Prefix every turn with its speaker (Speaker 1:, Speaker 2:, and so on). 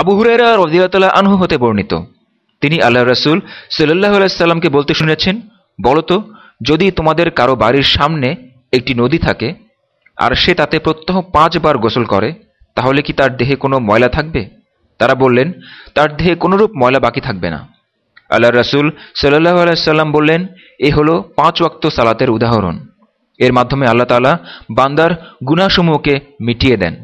Speaker 1: আবু হুরেরা রদিয়াতাল্লাহ আনহু হতে বর্ণিত। তিনি আল্লাহ রসুল সাল্লাহ আলাইসাল্লামকে বলতে শুনেছেন বলতো যদি তোমাদের কারও বাড়ির সামনে একটি নদী থাকে আর সে তাতে প্রত্যহ পাঁচবার গোসল করে, তাহলে কি তার দেহে কোনো ময়লা থাকবে? তারা বললেন, তার দেহে কোনোরূপ ময়লা বাকি থাকবে না। আল্লাহ রসুল সাল্লাহ আলাইসাল্লাম বললেন, এ হলো পাঁচ ওয়াক্ত সালাতের উদাহরণ। এর মাধ্যমে আল্লাহ তালা বান্দার গুনাসমূহকে মিটিয়ে দেন।